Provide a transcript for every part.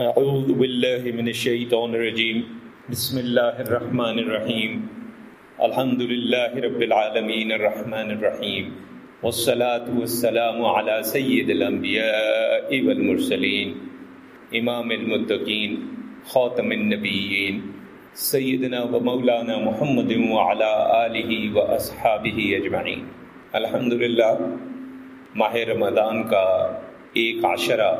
اعوذ باللہ من الشیطان الرجیم بسم اللہ الرحمن الرحیم الحمد للہ رب العالمین الرحمن الرحیم والصلاة والسلام على سید الانبیاء والمرسلین امام المتقین خاتم النبیین سیدنا و مولانا محمد وعلى آلہ و اصحابہ اجمعین الحمدللہ ماہ رمضان کا ایک عشرہ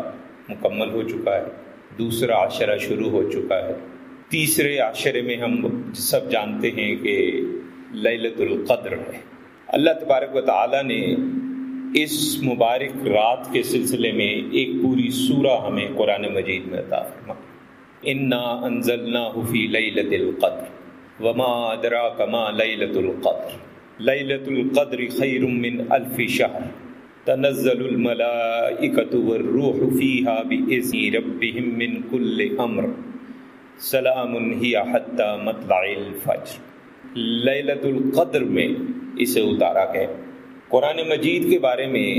مکمل ہو چکا ہے۔ دوسرا عشرہ شروع ہو چکا ہے۔ تیسرے عشرے میں ہم سب جانتے ہیں کہ للت القدر ہے۔ اللہ تبارک و تعالیٰ نے اس مبارک رات کے سلسلے میں ایک پوری سورہ ہمیں قرآن مجید میں عطا فرما انا انزلنا فی لیلت القدر وما ادراک ما لیلت القدر۔ لیلت القدر خیر من الف شہر تنزل الملائکة والروح فيها بإذن ربهم من كل امر. سلام ہی حتی مطلع الفجر. لیلت القدر میں اسے اتارا گیا. قرآن مجید کے بارے میں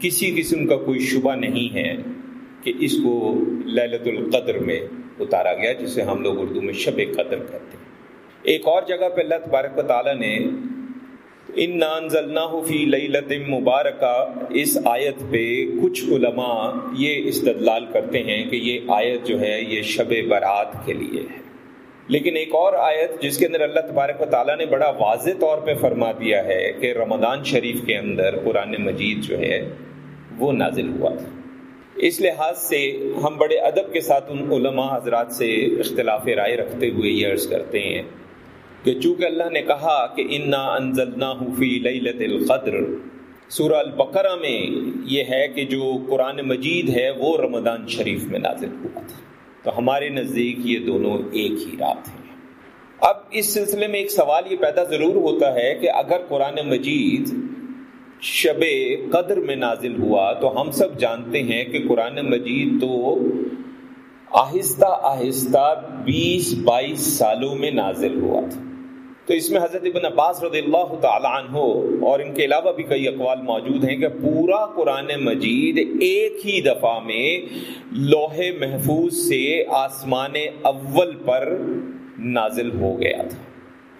کسی قسم کا کوئی شبہ نہیں ہے کہ اس کو لیلت القدر میں اتارا گیا جسے ہم لوگ اردو میں شب قدر کہتے ہیں. ایک اور جگہ پہ اللہ تبارک و تعالیٰ نے ان نانزلنا فی لت مبارکہ۔ اس آیت پہ کچھ علماء یہ استدلال کرتے ہیں کہ یہ آیت جو ہے یہ شب برات کے لیے ہے۔ لیکن ایک اور آیت جس کے اندر اللہ تبارک و تعالیٰ نے بڑا واضح طور پہ فرما دیا ہے کہ رمضان شریف کے اندر قرآن مجید جو ہے وہ نازل ہوا۔ تھا اس لحاظ سے ہم بڑے ادب کے ساتھ ان علماء حضرات سے اختلاف رائے رکھتے ہوئے یہ عرض کرتے ہیں کہ چونکہ اللہ نے کہا کہ انا انزلنا فی لیلت القدر۔ سورہ البقرہ میں یہ ہے کہ جو قرآن مجید ہے وہ رمضان شریف میں نازل ہوا تھا۔ تو ہمارے نزدیک یہ دونوں ایک ہی رات ہیں۔ اب اس سلسلے میں ایک سوال یہ پیدا ضرور ہوتا ہے کہ اگر قرآن مجید شب قدر میں نازل ہوا تو ہم سب جانتے ہیں کہ قرآن مجید تو آہستہ آہستہ بیس بائیس سالوں میں نازل ہوا تھا۔ تو اس میں حضرت ابن عباس رضی اللہ تعالی عنہ اور ان کے علاوہ بھی کئی اقوال موجود ہیں کہ پورا قرآن مجید ایک ہی دفعہ میں لوہے محفوظ سے آسمان اول پر نازل ہو گیا تھا۔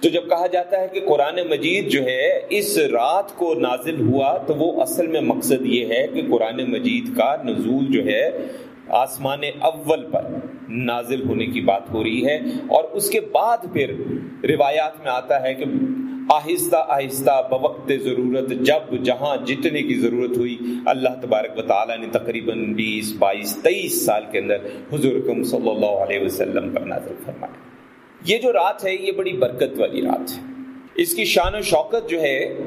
تو جب کہا جاتا ہے کہ قرآن مجید جو ہے اس رات کو نازل ہوا تو وہ اصل میں مقصد یہ ہے کہ قرآن مجید کا نزول جو ہے آسمان اول پر نازل ہونے کی بات ہو رہی ہے اور اس کے بعد پھر روایات میں آتا ہے کہ آہستہ آہستہ بوقت ضرورت جب جہاں جتنے کی ضرورت ہوئی اللہ تبارک و تعالیٰ نے تقریباً بیس، بائیس، تیئیس سال کے اندر حضور کم صلی اللہ علیہ وسلم پر نازل فرمایا۔ یہ جو رات ہے، یہ بڑی برکت والی رات ہے۔ اس کی شان و شوکت جو ہے،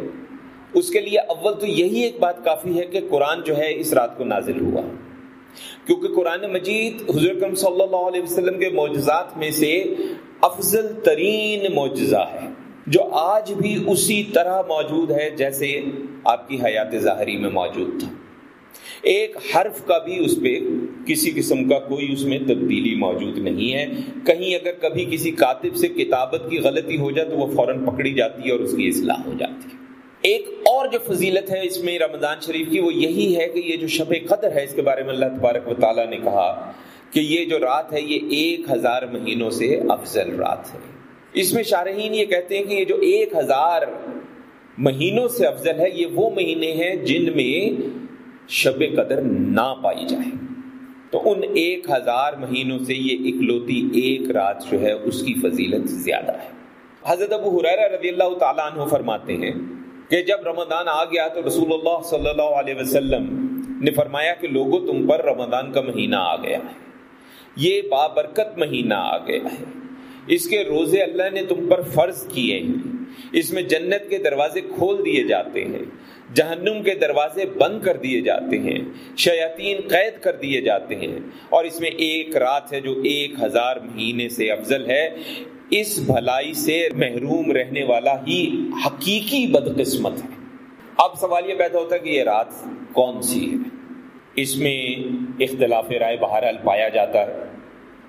اس کے لیے اول تو یہی ایک بات کافی ہے کہ قرآن جو ہے، اس رات کو نازل ہوا۔ کیونکہ قرآن مجید حضور کرم صلی اللہ علیہ وسلم کے معجزات میں سے افضل ترین معجزہ ہے، جو آج بھی اسی طرح موجود ہے جیسے آپ کی حیات ظاہری میں موجود تھا۔ ایک حرف کا بھی اس پہ کسی قسم کا کوئی اس میں تبدیلی موجود نہیں ہے۔ کہیں اگر کبھی کسی کاتب سے کتابت کی غلطی ہو جائے تو وہ فوراً پکڑی جاتی ہے اور اس کی اصلاح ہو جاتی ہے۔ ایک اور جو فضیلت ہے اس میں رمضان شریف کی، وہ یہی ہے کہ یہ جو شب قدر ہے، اس کے بارے میں اللہ تبارک و تعالیٰ نے کہا کہ یہ جو رات ہے، یہ ایک ہزار مہینوں سے افضل رات ہے۔ اس میں شارحین یہ کہتے ہیں کہ یہ جو ایک ہزار مہینوں سے افضل ہے، یہ وہ مہینے ہیں جن میں شب قدر نہ پائی جائے۔ تو ان ایک ہزار مہینوں سے یہ اکلوتی ایک رات جو ہے، اس کی فضیلت زیادہ ہے۔ حضرت ابو حریرہ رضی اللہ تعالیٰ عنہ فرماتے ہیں کہ جب رمضان آ گیا تو رسول اللہ صلی اللہ علیہ وسلم نے فرمایا کہ لوگوں تم پر رمضان کا مہینہ آ گیا ہے۔ یہ بابرکت مہینہ آ گیا ہے۔ اس کے روزے اللہ نے تم پر فرض کیے ہیں۔ اس میں جنت کے دروازے کھول دیے جاتے ہیں۔ جہنم کے دروازے بند کر دیے جاتے ہیں۔ شیاطین قید کر دیے جاتے ہیں۔ اور اس میں ایک رات ہے جو ایک ہزار مہینے سے افضل ہے۔ اس بھلائی سے محروم رہنے والا ہی حقیقی بدقسمت ہے۔ اب سوال یہ پیدا ہوتا ہے کہ یہ رات کون سی ہے؟ اس میں اختلاف رائے بہرحال پایا جاتا ہے۔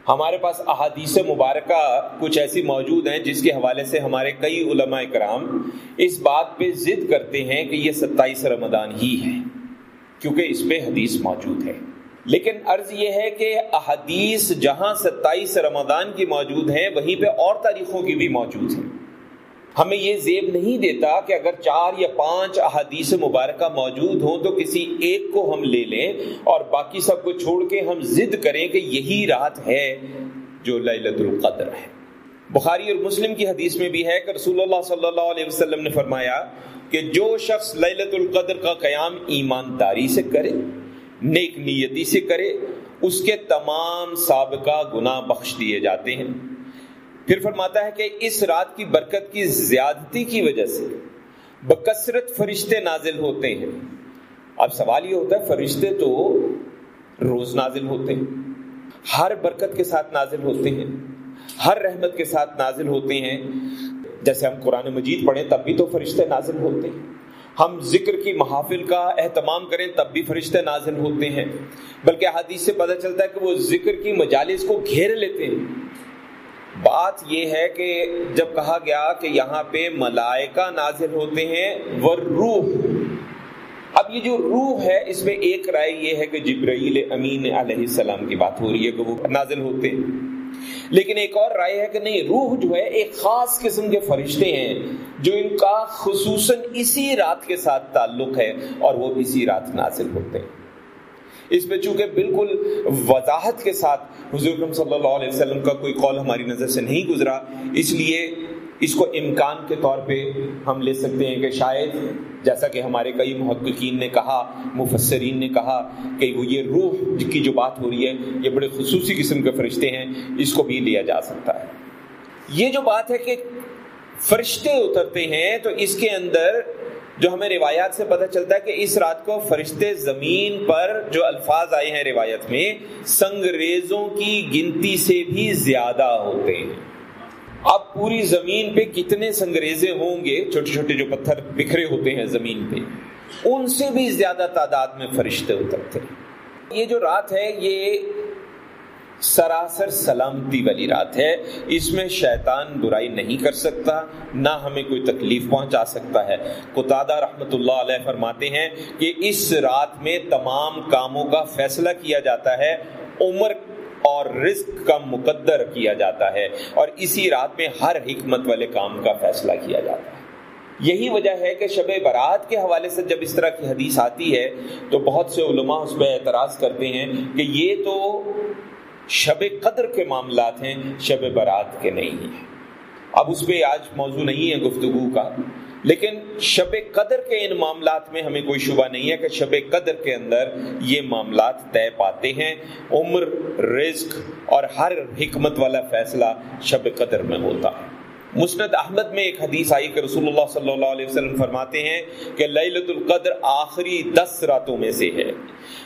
ہمارے پاس احادیث مبارکہ کچھ ایسی موجود ہیں جس کے حوالے سے ہمارے کئی علماء کرام اس بات پہ ضد کرتے ہیں کہ یہ ستائیس رمضان ہی ہے، کیونکہ اس پہ حدیث موجود ہے۔ لیکن عرض یہ ہے کہ احادیث جہاں ستائیس رمضان کی موجود ہیں، وہیں پہ اور تاریخوں کی بھی موجود ہیں۔ ہمیں یہ زیب نہیں دیتا کہ اگر چار یا پانچ احادیث مبارکہ موجود ہوں تو کسی ایک کو ہم لے لیں اور باقی سب کو چھوڑ کے ہم ضد کریں کہ یہی رات ہے جو للت القدر ہے۔ بخاری اور مسلم کی حدیث میں بھی ہے کہ رسول اللہ صلی اللہ علیہ وسلم نے فرمایا کہ جو شخص للت القدر کا قیام ایمانداری سے کرے نیک نیتی سے کرے، اس کے تمام سابقہ گناہ بخش دیے جاتے ہیں۔ پھر فرماتا ہے کہ اس رات کی برکت کی زیادتی کی وجہ سے بکثرت فرشتے نازل ہوتے ہیں۔ اب سوال یہ ہوتا ہے، فرشتے تو روز نازل ہوتے ہیں، ہر برکت کے ساتھ نازل ہوتے ہیں، ہر رحمت کے ساتھ نازل ہوتے ہیں۔ جیسے ہم قرآن مجید پڑھیں، تب بھی تو فرشتے نازل ہوتے ہیں۔ ہم ذکر کی محافل کا اہتمام کریں تب بھی فرشتے نازل ہوتے ہیں۔ بلکہ حدیث سے پتہ چلتا ہے کہ وہ ذکر کی مجالس کو گھیر لیتے ہیں۔ بات یہ ہے کہ جب کہا گیا کہ یہاں پہ ملائکہ نازل ہوتے ہیں وہ روح اب یہ جو روح ہے، اس میں ایک رائے یہ ہے کہ جبرائیل امین علیہ السلام کی بات ہو رہی ہے کہ وہ نازل ہوتے ہیں۔ لیکن ایک اور رائے ہے کہ نہیں، روح جو ہے ایک خاص قسم کے فرشتے ہیں جو ان کا خصوصاً اسی رات کے ساتھ تعلق ہے اور وہ اسی رات نازل ہوتے ہیں۔ اس پہ چونکہ بالکل وضاحت کے ساتھ حضور صلی اللہ علیہ وسلم کا کوئی قول ہماری نظر سے نہیں گزرا، اس لیے اس کو امکان کے طور پہ ہم لے سکتے ہیں کہ شاید جیسا کہ ہمارے کئی محققین نے کہا، مفسرین نے کہا کہ وہ یہ روح کی جو بات ہو رہی ہے، یہ بڑے خصوصی قسم کے فرشتے ہیں، اس کو بھی لیا جا سکتا ہے۔ یہ جو بات ہے کہ فرشتے اترتے ہیں، تو اس کے اندر جو ہمیں روایات سے پتہ چلتا ہے کہ اس رات کو فرشتے زمین پر جو الفاظ آئے ہیں روایت میں سنگریزوں کی گنتی سے بھی زیادہ ہوتے ہیں۔ اب پوری زمین پہ کتنے سنگریزے ہوں گے؟ چھوٹے چھوٹے جو پتھر بکھرے ہوتے ہیں زمین پہ، ان سے بھی زیادہ تعداد میں فرشتے اترتے یہ جو رات ہے، یہ سراسر سلامتی والی رات ہے۔ اس میں شیطان برائی نہیں کر سکتا، نہ ہمیں کوئی تکلیف پہنچا سکتا ہے۔ قطادہ رحمت اللہ علیہ فرماتے ہیں کہ اس رات میں تمام کاموں کا فیصلہ کیا جاتا ہے۔ عمر اور رزق کا مقدر کیا جاتا ہے اور اسی رات میں ہر حکمت والے کام کا فیصلہ کیا جاتا ہے۔ یہی وجہ ہے کہ شب برات کے حوالے سے جب اس طرح کی حدیث آتی ہے تو بہت سے علماء اس پہ اعتراض کرتے ہیں کہ یہ تو شب قدر کے معاملات ہیں، شب برات کے نہیں ہیں۔ اب اس پہ آج موضوع نہیں ہے گفتگو کا۔ لیکن شب قدر کے ان معاملات میں ہمیں کوئی شبہ نہیں ہے کہ شب قدر کے اندر یہ معاملات طے پاتے ہیں۔ عمر، رزق اور ہر حکمت والا فیصلہ شب قدر میں ہوتا ہے۔ مسند احمد میں ایک حدیث آئی کہ رسول اللہ صلی اللہ علیہ وسلم فرماتے ہیں کہ لیلت القدر آخری دس راتوں میں سے ہے۔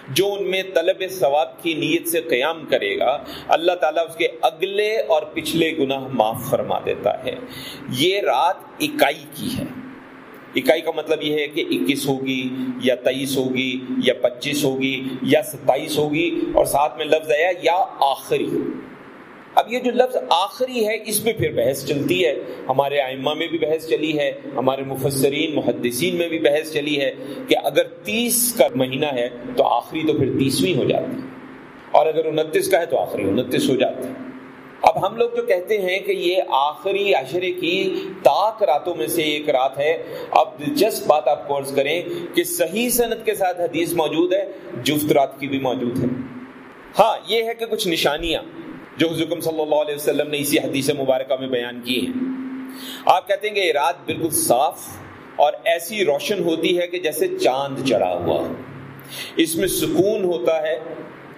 جو ان میں طلب ثواب کی نیت سے قیام کرے گا، اللہ تعالیٰ اس کے اگلے اور پچھلے گناہ معاف فرما دیتا ہے۔ یہ رات اکائی کی ہے۔ اکائی کا مطلب یہ ہے کہ اکیس ہوگی یا تیئیس ہوگی یا پچیس ہوگی یا ستائیس ہوگی اور ساتھ میں لفظ آیا یا آخری۔ اب یہ جو لفظ آخری ہے، اس میں پھر بحث چلتی ہے۔ ہمارے آئمہ میں بھی بحث چلی ہے، ہمارے مفسرین، محدثین میں بھی بحث چلی ہے کہ اگر تیس کا مہینہ ہے تو آخری تو پھر تیسویں ہو جاتی اور اگر انتیس کا ہے تو آخری، انتیس ہو جاتی اب ہم لوگ جو کہتے ہیں کہ یہ آخری عشرے کی تاک راتوں میں سے ایک رات ہے، اب دلچسپ بات آپ کورس کریں کہ صحیح صنعت کے ساتھ حدیث موجود ہے، جفت رات کی بھی موجود ہے۔ ہاں یہ ہے کہ کچھ نشانیاں جو حضرت صلی اللہ علیہ وسلم نے اسی حدیث مبارکہ میں بیان کی ہیں۔ آپ کہتے ہیں کہ یہ رات بالکل صاف اور ایسی روشن ہوتی ہے کہ جیسے چاند چڑھا ہوا۔ اس میں سکون ہوتا ہے،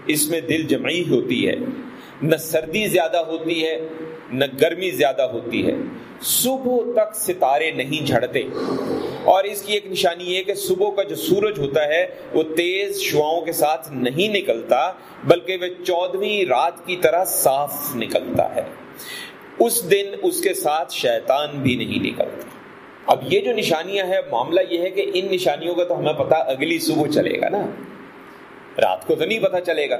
اس میں دل جمعی ہوتی ہے۔ نہ سردی زیادہ ہوتی ہے، نہ گرمی زیادہ ہوتی ہے۔ صبح تک ستارے نہیں جھڑتے۔ اور اس کی ایک نشانی یہ کہ صبح کا جو سورج ہوتا ہے، وہ تیز شعاؤں کے ساتھ نہیں نکلتا، بلکہ وہ چودہویں رات کی طرح صاف نکلتا ہے۔ اس دن اس کے ساتھ شیطان بھی نہیں نکلتا۔ اب یہ جو نشانیاں ہیں، معاملہ یہ ہے کہ ان نشانیوں کا تو ہمیں پتا اگلی صبح چلے گا نا۔ رات کو تو نہیں پتا چلے گا۔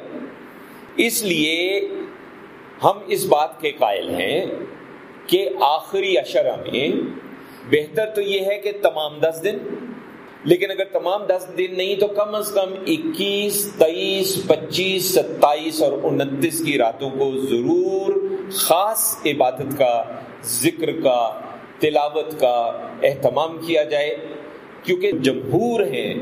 اس لیے ہم اس بات کے قائل ہیں کہ آخری اشرہ میں بہتر تو یہ ہے کہ تمام دس دن، لیکن اگر تمام دس دن نہیں تو کم از کم اکیس تیئیس پچیس، ستائیس اور انتیس کی راتوں کو ضرور خاص عبادت کا، ذکر کا، تلاوت کا اہتمام کیا جائے، کیونکہ جمہور ہیں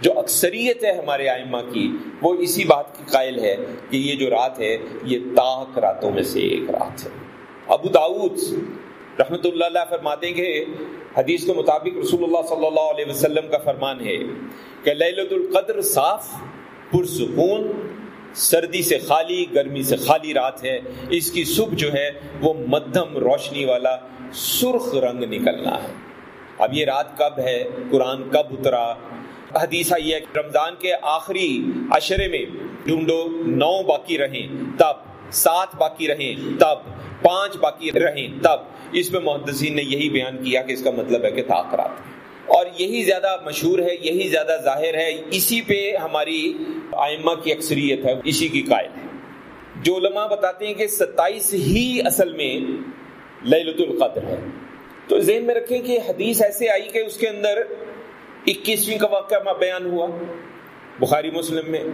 جو اکثریت ہے ہمارے آئمہ کی، وہ اسی بات کی قائل ہے کہ یہ جو رات ہے، یہ تاک راتوں میں سے ایک رات ہے۔ ابو داود رحمت اللہ علیہ فرماتے ہیں کہ حدیث کے مطابق رسول اللہ صلی اللہ علیہ وسلم کا فرمان ہے کہ لیلت القدر صاف، پرسکون، سردی سے خالی، گرمی سے خالی رات ہے۔ اس کی صبح جو ہے، وہ مدھم روشنی والا، سرخ رنگ نکلنا ہے۔ اب یہ رات کب ہے؟ قرآن کب اترا؟ حدیث آئی ہے رمضان کے آخری عشرے میں ڈھونڈو، نو باقی رہیں، تب سات باقی رہیں، تب پانچ باقی رہیں، تب۔ اس میں محدثین نے یہی بیان کیا کہ اس کا مطلب ہے کہ تاخرات۔ اور یہی زیادہ مشہور ہے، یہی زیادہ ظاہر ہے، اسی پہ ہماری آئمہ کی اکثریت ہے، اسی کی قائل ہے۔ جو علماء بتاتے ہیں کہ ستائیس ہی اصل میں للت القدر ہے۔ تو ذہن میں رکھیں کہ حدیث ایسے آئی کہ اس کے اندر اکیسویں کا واقعہ بیان ہوا۔ بخاری مسلم میں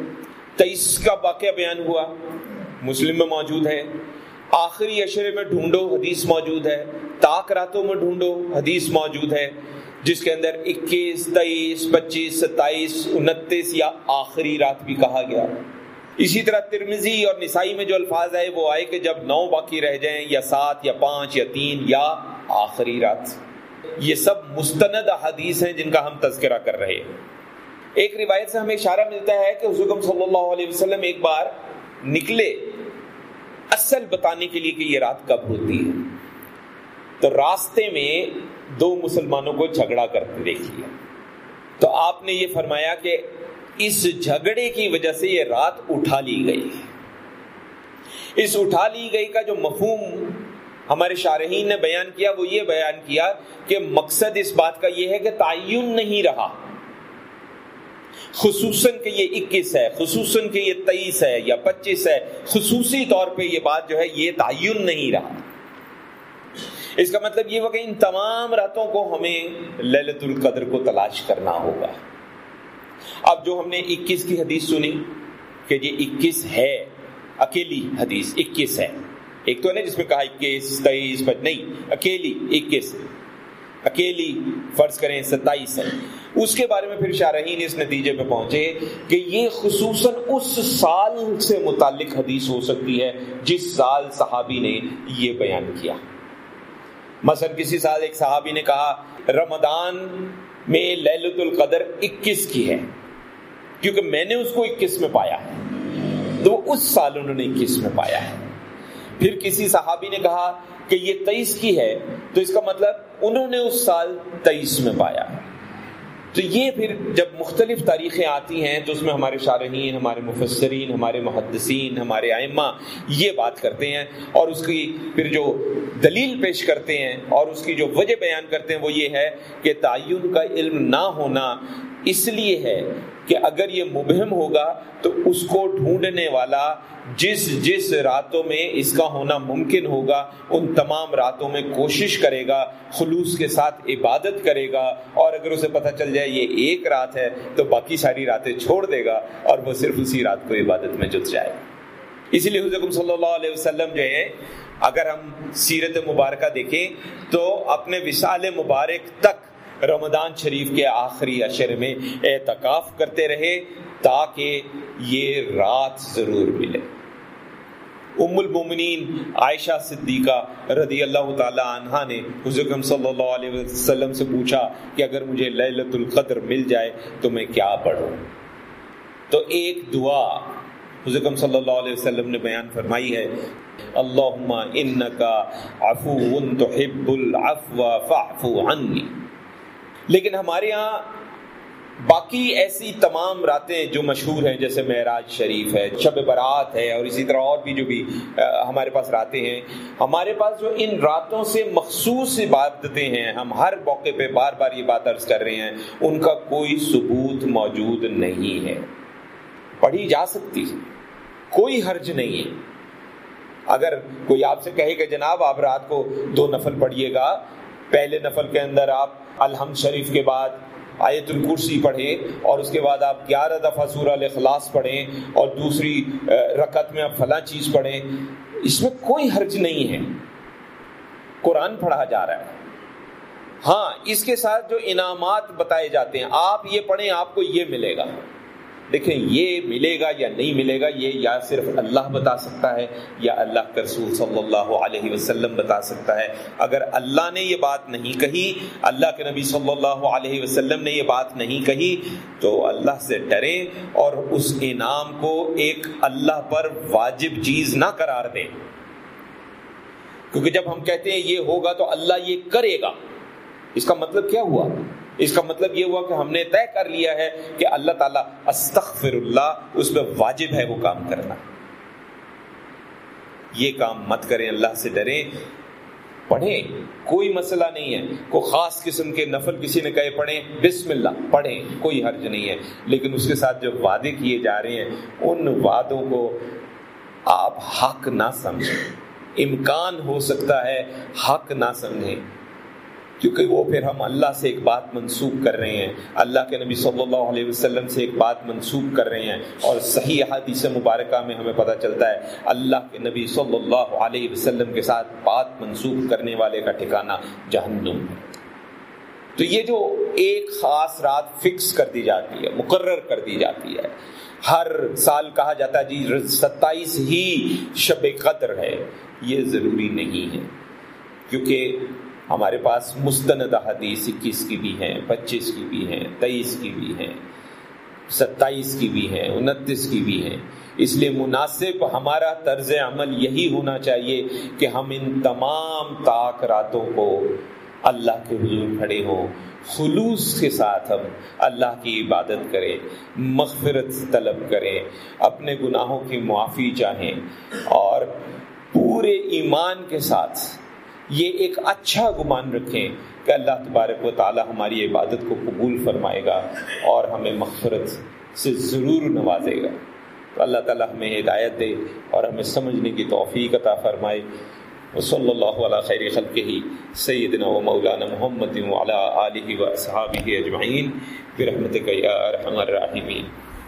تیئیس کا واقعہ بیان ہوا۔ مسلم میں موجود ہے۔ آخری اشرے میں ڈھونڈو، حدیث موجود ہے۔ تاک راتوں میں ڈھونڈو، حدیث موجود ہے۔ جس کے اندر اکیس تیئیس پچیس، ستائیس، انتیس یا آخری رات بھی کہا گیا۔ اسی طرح ترمزی اور نسائی میں جو الفاظ ہے وہ آئے کہ جب نو باقی رہ جائیں یا سات یا پانچ یا تین یا آخری رات۔ یہ سب مستند حدیث ہیں جن کا ہم تذکرہ کر رہے ہیں۔ ایک روایت سے ہمیں اشارہ ملتا ہے کہ حضرت صلی اللہ علیہ وسلم ایک بار نکلے۔ اصل بتانے کے لیے کہ یہ رات کب ہوتی ہے۔ تو راستے میں دو مسلمانوں کو جھگڑا کرتے دیکھ لیا تو آپ نے یہ فرمایا کہ اس جھگڑے کی وجہ سے یہ رات اٹھا لی گئی۔ اس اٹھا لی گئی کا جو مفہوم ہمارے شارحین نے بیان کیا، وہ یہ بیان کیا کہ مقصد اس بات کا یہ ہے کہ تعین نہیں رہا۔ خصوصاً کہ یہ اکیس ہے، خصوصاً کہ یہ تیئیس ہے یا پچیس ہے، خصوصی طور پہ یہ بات جو ہے، یہ تعین نہیں رہا۔ اس کا مطلب یہ ہوا کہ ان تمام راتوں کو ہمیں للت القدر کو تلاش کرنا ہوگا۔ اب جو ہم نے اکیس کی حدیث سنی کہ یہ اکیس ہے، اکیلی حدیث اکیس ہے۔ ایک تو نہیں جس میں کہا اکیس تیئیس نہیں، اکیلی اکیس اکیلی فرض کریں ستائیس ہے۔ اس کے بارے میں پھر شارحین اس نتیجے پہ پہنچے کہ یہ خصوصاً اس سال سے متعلق حدیث ہو سکتی ہے جس سال صحابی نے یہ بیان کیا۔ مثلا کسی سال ایک صحابی نے کہا، رمضان میں للت القدر اکیس کی ہے، کیونکہ میں نے اس کو اکیس میں پایا ہے۔ تو اس سال انہوں نے اکیس میں پایا ہے۔ پھر کسی صحابی نے کہا کہ یہ تیئیس کی ہے، تو اس کا مطلب انہوں نے اس سال تیئیس میں پایا۔ تو یہ پھر جب مختلف تاریخیں آتی ہیں، تو اس میں ہمارے شارحین، ہمارے مفسرین، ہمارے محدثین، ہمارے آئمہ یہ بات کرتے ہیں اور اس کی پھر جو دلیل پیش کرتے ہیں اور اس کی جو وجہ بیان کرتے ہیں وہ یہ ہے کہ تعین کا علم نہ ہونا اس لیے ہے کہ اگر یہ مبہم ہوگا تو اس کو ڈھونڈنے والا جس جس راتوں میں اس کا ہونا ممکن ہوگا، ان تمام راتوں میں کوشش کرے گا، خلوص کے ساتھ عبادت کرے گا، اور اگر اسے پتہ چل جائے یہ ایک رات ہے تو باقی ساری راتیں چھوڑ دے گا، اور وہ صرف اسی رات کو عبادت میں جت جائے گا۔ اسی لیے حضرت صلی اللہ علیہ وسلم جو ہے، اگر ہم سیرت مبارکہ دیکھیں تو اپنے وصال مبارک تک رمضان شریف کے آخری اشر میں اعتکاف کرتے رہے تاکہ یہ رات ضرور ملے۔ ام المومنین عائشہ صدیقہ رضی اللہ تعالی عنہ نے حضرت صلی اللہ علیہ وسلم سے پوچھا کہ اگر مجھے لیلت القدر مل جائے تو میں کیا پڑھوں؟ تو ایک دعا حضرت صلی اللہ علیہ وسلم نے بیان فرمائی ہے، اللہم انکا عفو تحب العفو فاعفو عنی۔ لیکن ہمارے ہاں باقی ایسی تمام راتیں جو مشہور ہیں، جیسے معراج شریف ہے، شب برات ہے، اور اسی طرح اور بھی جو بھی ہمارے پاس راتیں ہیں۔ ہمارے پاس جو ان راتوں سے مخصوص عبادتیں ہیں، ہم ہر موقع پہ بار بار یہ بات عرض کر رہے ہیں، ان کا کوئی ثبوت موجود نہیں ہے۔ پڑھی جا سکتی ہے، کوئی حرج نہیں ہے۔ اگر کوئی آپ سے کہے کہ جناب آپ رات کو دو نفل پڑھیے گا، پہلے نفل کے اندر آپ الحمد شریف کے بعد آیت الکرسی پڑھیں اور اس کے بعد آپ گیارہ دفعہ سورہ الاخلاص پڑھیں اور دوسری رکعت میں آپ فلاں چیز پڑھیں۔ اس میں کوئی حرج نہیں ہے۔ قرآن پڑھا جا رہا ہے۔ ہاں اس کے ساتھ جو انعامات بتائے جاتے ہیں، آپ یہ پڑھیں، آپ کو یہ ملے گا۔ دیکھیں یہ ملے گا یا نہیں ملے گا، یہ یا صرف اللہ بتا سکتا ہے یا اللہ کے رسول صلی اللہ علیہ وسلم بتا سکتا ہے۔ اگر اللہ نے یہ بات نہیں کہی، اللہ کے نبی صلی اللہ علیہ وسلم نے یہ بات نہیں کہی، تو اللہ سے ڈریں اور اس انعام کو ایک اللہ پر واجب چیز نہ قرار دیں۔ کیونکہ جب ہم کہتے ہیں یہ ہوگا تو اللہ یہ کرے گا۔ اس کا مطلب کیا ہوا؟ اس کا مطلب یہ ہوا کہ ہم نے طے کر لیا ہے کہ اللہ تعالیٰ استغفر اللہ اس پہ واجب ہے وہ کام کرنا۔ یہ کام مت کریں، اللہ سے ڈریں۔ پڑھیں، کوئی مسئلہ نہیں ہے۔ کوئی خاص قسم کے نفل کسی نے کہے، پڑھیں، بسم اللہ، پڑھیں، کوئی حرج نہیں ہے۔ لیکن اس کے ساتھ جو وعدے کیے جا رہے ہیں، ان وعدوں کو آپ حق نہ سمجھیں۔ امکان ہو سکتا ہے حق نہ سمجھیں۔ کیونکہ وہ پھر ہم اللہ سے ایک بات منسوخ کر رہے ہیں۔ اللہ کے نبی صلی اللہ علیہ وسلم سے ایک بات منسوخ کر رہے ہیں اور صحیح حدیث مبارکہ میں ہمیں پتہ چلتا ہے اللہ کے نبی صلی اللہ علیہ وسلم کے ساتھ بات منسوخ کرنے والے کا ٹھکانہ جہنم۔ تو یہ جو ایک خاص رات فکس کر دی جاتی ہے، مقرر کر دی جاتی ہے۔ ہر سال کہا جاتا ہے جی ستائیس ہی شب قدر ہے۔ یہ ضروری نہیں ہے۔ کیونکہ ہمارے پاس مستند حدیث اکیس کی بھی ہیں، پچیس کی بھی ہیں تیئیس کی بھی ہیں، ستائیس کی بھی ہیں، انتیس کی بھی ہیں۔ اس لیے مناسب ہمارا طرز عمل یہی ہونا چاہیے کہ ہم ان تمام طاق راتوں کو اللہ کے حضور کھڑے ہوں، خلوص کے ساتھ ہم اللہ کی عبادت کریں، مغفرت طلب کریں، اپنے گناہوں کی معافی چاہیں اور پورے ایمان کے ساتھ یہ ایک اچھا گمان رکھیں کہ اللہ تبارک و تعالی ہماری عبادت کو قبول فرمائے گا اور ہمیں مغفرت سے ضرور نوازے گا۔ تو اللہ تعالیٰ ہمیں ہدایت دے اور ہمیں سمجھنے کی توفیق عطا فرمائے۔ صلی اللہ علیہ خیر خلق ہی سیدنا و مولانا محمد علیہ و اصحابہ اجمعین، برحمتک یا ارحم الراحمین۔